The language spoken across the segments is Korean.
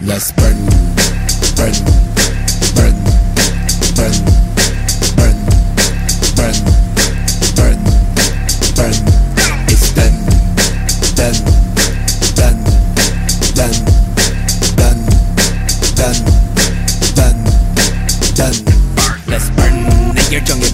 Let's burn, burn, burn, burn, burn, burn, burn, burn. It's done, done, done, done, done, done, done, done. Let's burn 내열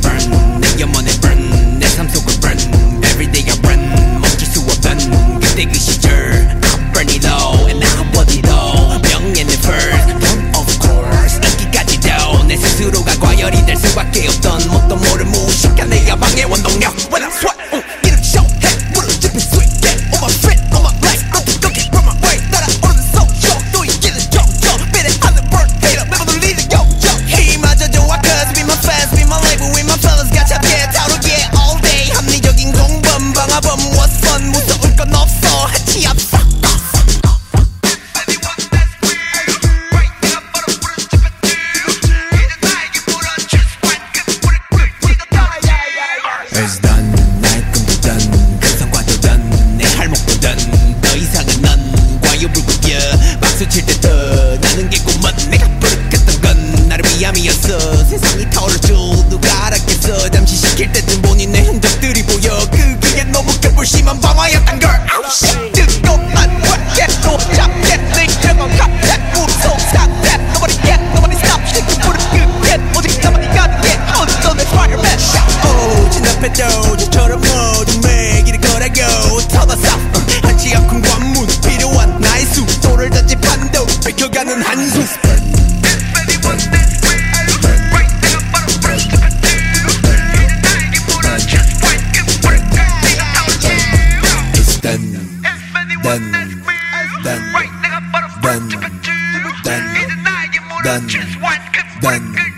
알았겠어 잠시 시킬 때쯤 내 흔적들이 보여. 그게 너무 급불심한 방화였단 걸. 아우 씨 뜨겁만 확게 또 잡게 내 결과 갑게 무서운 상태. Nobody get nobody stop. 시kin 불을 끄게 오직 나만이 가득해. 어떤 내 Spiderman 오 진압해도 저처럼 모든 매길을 걸어고 터졌어 한치 앞큰 관문 필요한 나의 수도를 던진 판도 뺏겨가는 한숨 done, done,